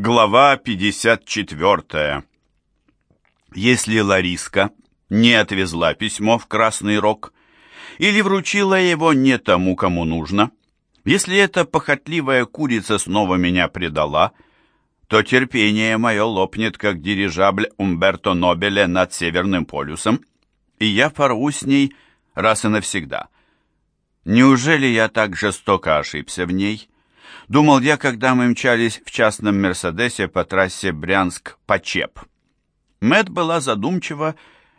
Глава 54. Если Лариска не отвезла письмо в Красный Рог или вручила его не тому, кому нужно, если эта похотливая курица снова меня предала, то терпение мое лопнет, как дирижабль Умберто Нобеля над Северным полюсом, и я порву с ней раз и навсегда. Неужели я так жестоко ошибся в ней?» Думал я, когда мы мчались в частном «Мерседесе» по трассе Брянск-Почеп. Мэт была задумчива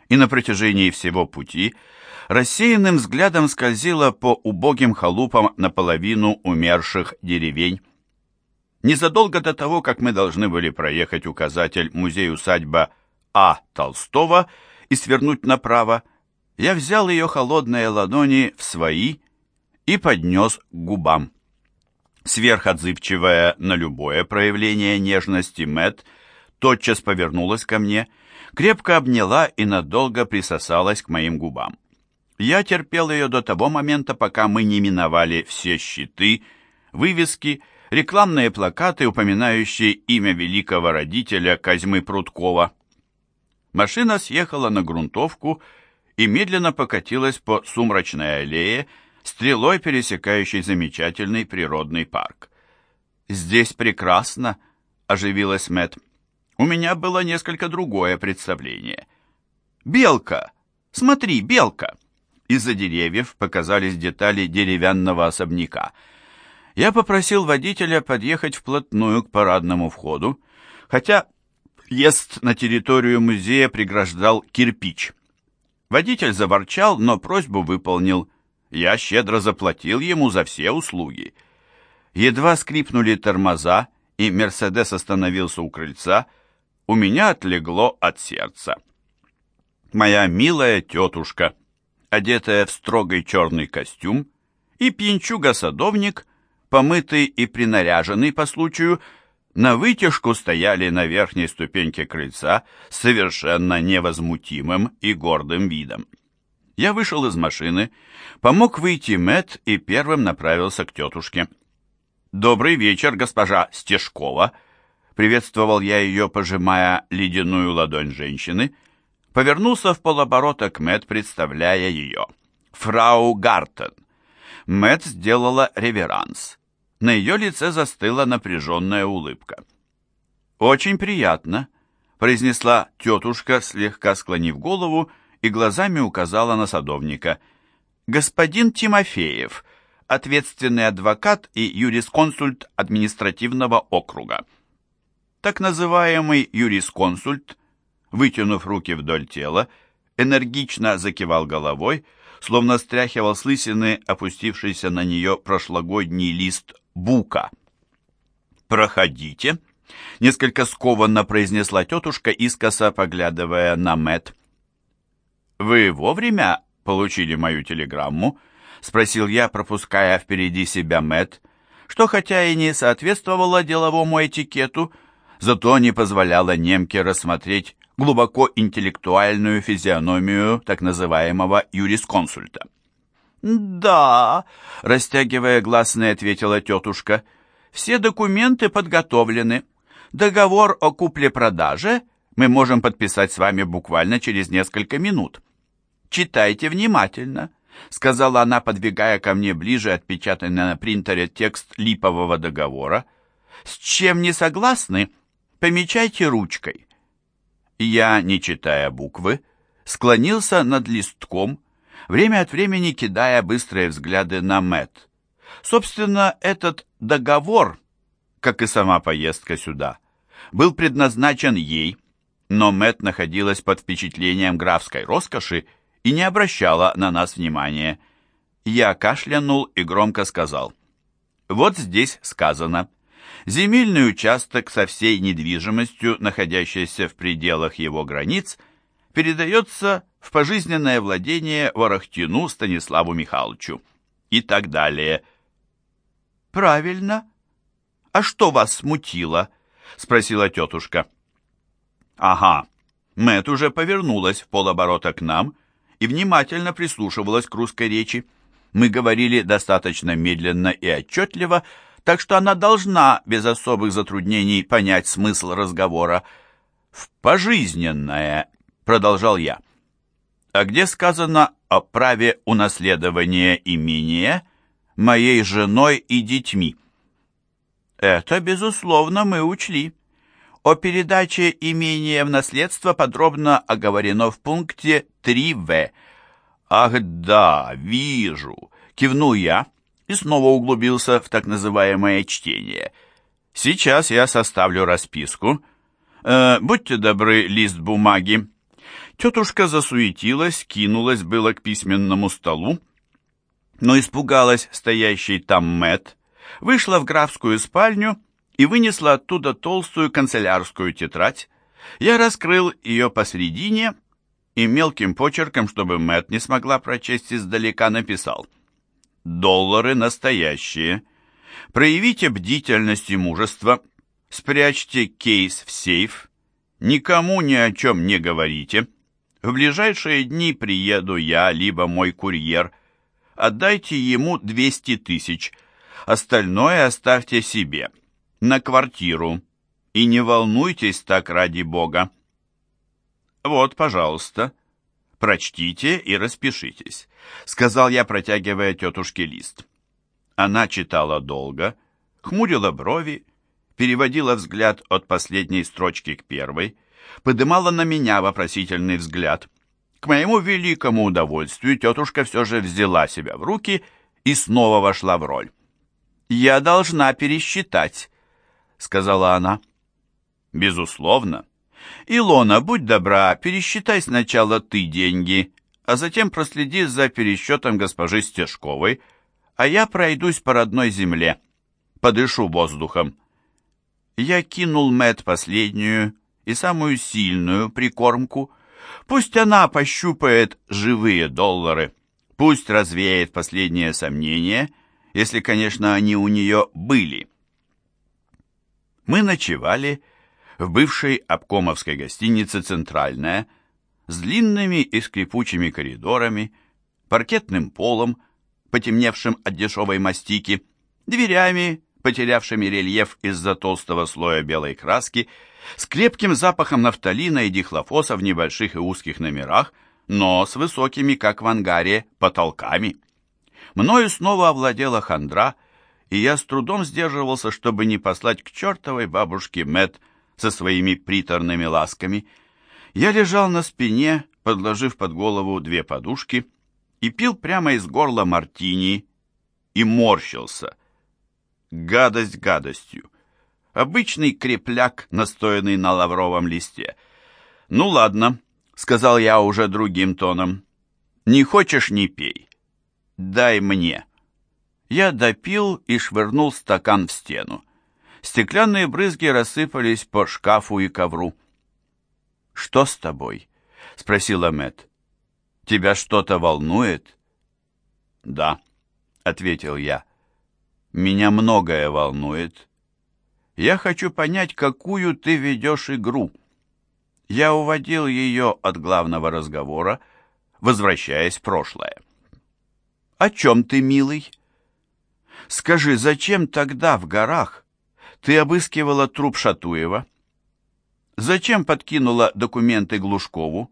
и на протяжении всего пути рассеянным взглядом скользила по убогим халупам наполовину умерших деревень. Незадолго до того, как мы должны были проехать указатель музей-усадьба А. Толстого и свернуть направо, я взял ее холодные ладони в свои и поднес к губам. Сверхотзывчивая на любое проявление нежности Мэт тотчас повернулась ко мне, крепко обняла и надолго присосалась к моим губам. Я терпел ее до того момента, пока мы не миновали все щиты, вывески, рекламные плакаты, упоминающие имя великого родителя Козьмы Прудкова. Машина съехала на грунтовку и медленно покатилась по сумрачной аллее, стрелой пересекающей замечательный природный парк. «Здесь прекрасно», — оживилась Мэт. «У меня было несколько другое представление». «Белка! Смотри, белка!» Из-за деревьев показались детали деревянного особняка. Я попросил водителя подъехать вплотную к парадному входу, хотя въезд на территорию музея преграждал кирпич. Водитель заворчал, но просьбу выполнил — я щедро заплатил ему за все услуги. Едва скрипнули тормоза, и «Мерседес» остановился у крыльца, у меня отлегло от сердца. Моя милая тетушка, одетая в строгий черный костюм, и пьянчуга-садовник, помытый и принаряженный по случаю, на вытяжку стояли на верхней ступеньке крыльца с совершенно невозмутимым и гордым видом. Я вышел из машины, помог выйти Мэт и первым направился к тетушке. «Добрый вечер, госпожа Стешкова!» Приветствовал я ее, пожимая ледяную ладонь женщины. Повернулся в полоборота к Мэт, представляя ее. «Фрау Гартен!» Мэт сделала реверанс. На ее лице застыла напряженная улыбка. «Очень приятно», — произнесла тетушка, слегка склонив голову и глазами указала на садовника. «Господин Тимофеев, ответственный адвокат и юрисконсульт административного округа». Так называемый юрисконсульт, вытянув руки вдоль тела, энергично закивал головой, словно стряхивал с лысины опустившийся на нее прошлогодний лист бука. «Проходите», — несколько скованно произнесла тетушка, искоса поглядывая на Мэт. «Вы вовремя получили мою телеграмму?» — спросил я, пропуская впереди себя Мэт, что хотя и не соответствовало деловому этикету, зато не позволяло немке рассмотреть глубоко интеллектуальную физиономию так называемого юрисконсульта. «Да», — растягивая гласные, ответила тетушка, — «все документы подготовлены. Договор о купле-продаже мы можем подписать с вами буквально через несколько минут». «Читайте внимательно», — сказала она, подвигая ко мне ближе отпечатанный на принтере текст липового договора. «С чем не согласны, помечайте ручкой». Я, не читая буквы, склонился над листком, время от времени кидая быстрые взгляды на Мэт. Собственно, этот договор, как и сама поездка сюда, был предназначен ей, но Мэт находилась под впечатлением графской роскоши и не обращала на нас внимания. Я кашлянул и громко сказал. Вот здесь сказано. Земельный участок со всей недвижимостью, находящейся в пределах его границ, передается в пожизненное владение Ворохтину Станиславу Михайловичу и так далее. «Правильно. А что вас смутило?» — спросила тетушка. «Ага». Мэт уже повернулась в полоборота к нам и внимательно прислушивалась к русской речи. Мы говорили достаточно медленно и отчетливо, так что она должна без особых затруднений понять смысл разговора. «В пожизненное», — продолжал я. «А где сказано о праве унаследования имения моей женой и детьми?» «Это, безусловно, мы учли. О передаче имения в наследство подробно оговорено в пункте 3в». «Ах да, вижу», — кивнул я и снова углубился в так называемое чтение. «Сейчас я составлю расписку. Э, будьте добры, лист бумаги». Тетушка засуетилась, кинулась было к письменному столу, но испугалась стоящий там Мэт, вышла в графскую спальню и вынесла оттуда толстую канцелярскую тетрадь. Я раскрыл ее посредине и мелким почерком, чтобы Мэт не смогла прочесть издалека, написал — доллары настоящие. Проявите бдительность и мужество, спрячьте кейс в сейф, никому ни о чем не говорите. В ближайшие дни приеду я, либо мой курьер. Отдайте ему 200 тысяч, остальное оставьте себе, на квартиру. И не волнуйтесь так ради Бога. Вот, пожалуйста, Прочтите и распишитесь», — сказал я, протягивая тетушке лист. Она читала долго, хмурила брови, переводила взгляд от последней строчки к первой, подымала на меня вопросительный взгляд. К моему великому удовольствию тетушка все же взяла себя в руки и снова вошла в роль. «Я должна пересчитать», — сказала она. «Безусловно. «Илона, будь добра, пересчитай сначала ты деньги, а затем проследи за пересчетом госпожи Стежковой, а я пройдусь по родной земле, подышу воздухом». Я кинул Мэт последнюю и самую сильную прикормку. Пусть она пощупает живые доллары, пусть развеет последние сомнения, если, конечно, они у нее были. Мы ночевали в бывшей обкомовской гостинице «Центральная» с длинными и скрипучими коридорами, паркетным полом, потемневшим от дешевой мастики, дверями, потерявшими рельеф из-за толстого слоя белой краски, с крепким запахом нафталина и дихлофоса в небольших и узких номерах, но с высокими, как в ангаре, потолками. Мною снова овладела хандра, и я с трудом сдерживался, чтобы не послать к чертовой бабушке Мэтт со своими приторными ласками. Я лежал на спине, подложив под голову две подушки, и пил прямо из горла мартини и морщился. Гадость гадостью. Обычный крепляк, настоянный на лавровом листе. «Ну ладно», — сказал я уже другим тоном. «Не хочешь — не пей. Дай мне». Я допил и швырнул стакан в стену. Стеклянные брызги рассыпались по шкафу и ковру. «Что с тобой?» — спросила Мэт. «Тебя что-то волнует?» «Да», — ответил я. «Меня многое волнует. Я хочу понять, какую ты ведешь игру». Я уводил ее от главного разговора, возвращаясь в прошлое. «О чем ты, милый?» «Скажи, зачем тогда в горах ты обыскивала труп Шатуева? Зачем подкинула документы Глушкову?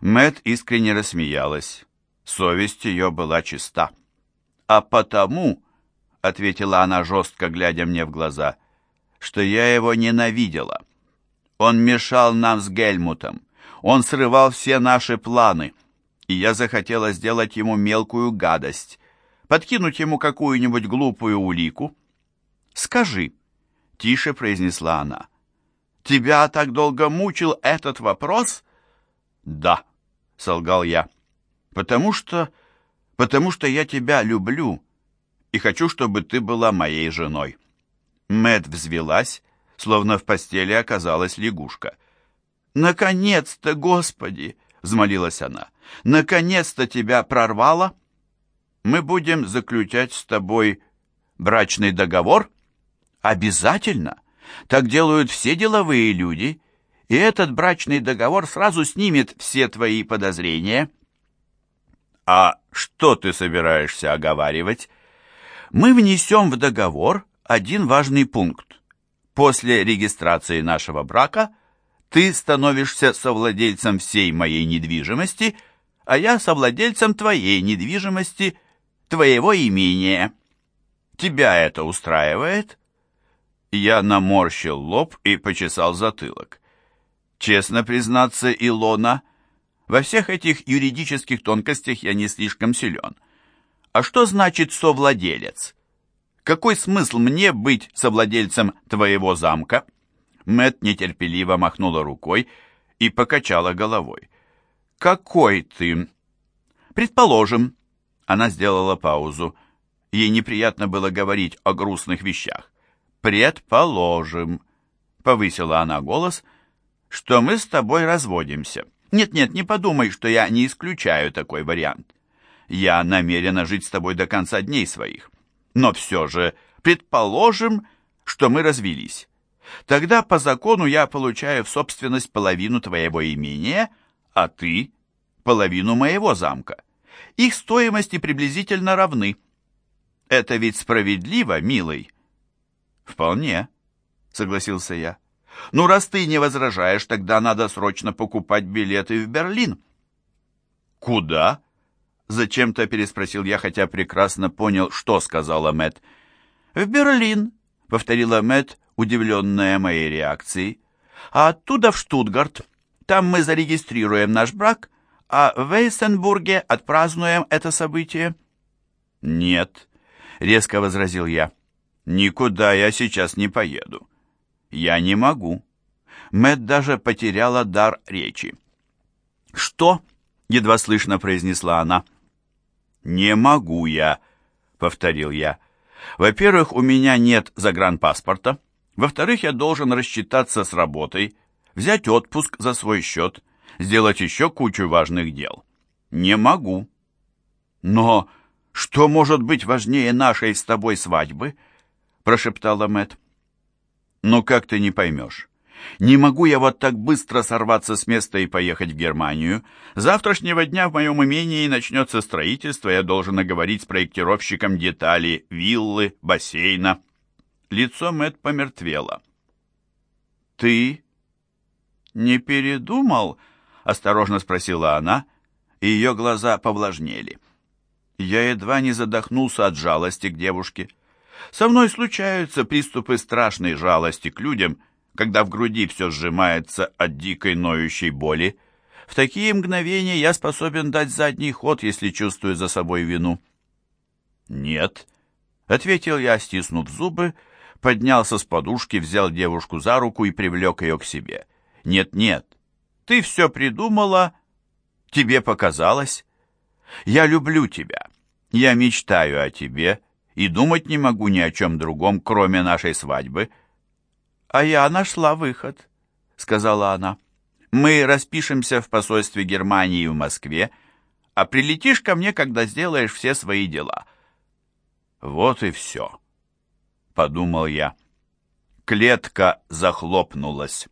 Мэт искренне рассмеялась. Совесть ее была чиста. А потому, — ответила она жестко, глядя мне в глаза, — что я его ненавидела. Он мешал нам с Гельмутом. Он срывал все наши планы. И я захотела сделать ему мелкую гадость, подкинуть ему какую-нибудь глупую улику. Скажи, —— тише произнесла она. «Тебя так долго мучил этот вопрос?» «Да», — солгал я. «Потому что... потому что я тебя люблю и хочу, чтобы ты была моей женой». Мэт взвелась, словно в постели оказалась лягушка. «Наконец-то, Господи!» — взмолилась она. «Наконец-то тебя прорвало? Мы будем заключать с тобой брачный договор?» Обязательно. Так делают все деловые люди, и этот брачный договор сразу снимет все твои подозрения. А что ты собираешься оговаривать? Мы внесем в договор один важный пункт. После регистрации нашего брака ты становишься совладельцем всей моей недвижимости, а я совладельцем твоей недвижимости, твоего имения. Тебя это устраивает?» Я наморщил лоб и почесал затылок. Честно признаться, Илона, во всех этих юридических тонкостях я не слишком силен. А что значит совладелец? Какой смысл мне быть совладельцем твоего замка? Мэт нетерпеливо махнула рукой и покачала головой. Какой ты? Предположим. Она сделала паузу. Ей неприятно было говорить о грустных вещах. Предположим, повысила она голос, что мы с тобой разводимся. Нет-нет, не подумай, что я не исключаю такой вариант. Я намерена жить с тобой до конца дней своих. Но все же, предположим, что мы развелись. Тогда по закону я получаю в собственность половину твоего имения, а ты — половину моего замка. Их стоимости приблизительно равны. Это ведь справедливо, милый? Вполне, согласился я. Ну, раз ты не возражаешь, тогда надо срочно покупать билеты в Берлин. Куда? Зачем-то переспросил я, хотя прекрасно понял, что сказала Мэт. «В Берлин», — повторила Мэт, удивленная моей реакцией. «А оттуда в Штутгарт. Там мы зарегистрируем наш брак, а в Вейсенбурге отпразднуем это событие». «Нет», — резко возразил я. «Никуда я сейчас не поеду. Я не могу». Мэт даже потеряла дар речи. «Что?» — едва слышно произнесла она. «Не могу я», — повторил я. «Во-первых, у меня нет загранпаспорта. Во-вторых, я должен рассчитаться с работой, взять отпуск за свой счет, сделать еще кучу важных дел. Не могу». «Но что может быть важнее нашей с тобой свадьбы?» — прошептала Мэт. «Ну как ты не поймешь?» Не могу я вот так быстро сорваться с места и поехать в Германию. Завтрашнего дня в моем имении начнется строительство, я должен оговорить с проектировщиком детали виллы, бассейна. Лицо Мэтт помертвело. «Ты не передумал?» — осторожно спросила она, и ее глаза повлажнели. Я едва не задохнулся от жалости к девушке. Со мной случаются приступы страшной жалости к людям — когда в груди все сжимается от дикой ноющей боли. В такие мгновения я способен дать задний ход, если чувствую за собой вину. «Нет», — ответил я, стиснув зубы, поднялся с подушки, взял девушку за руку и привлек ее к себе. «Нет-нет, ты все придумала, тебе показалось. Я люблю тебя, я мечтаю о тебе и думать не могу ни о чем другом, кроме нашей свадьбы». «А я нашла выход», — сказала она. «Мы распишемся в посольстве Германии в Москве, а прилетишь ко мне, когда сделаешь все свои дела». «Вот и все», — подумал я. Клетка захлопнулась.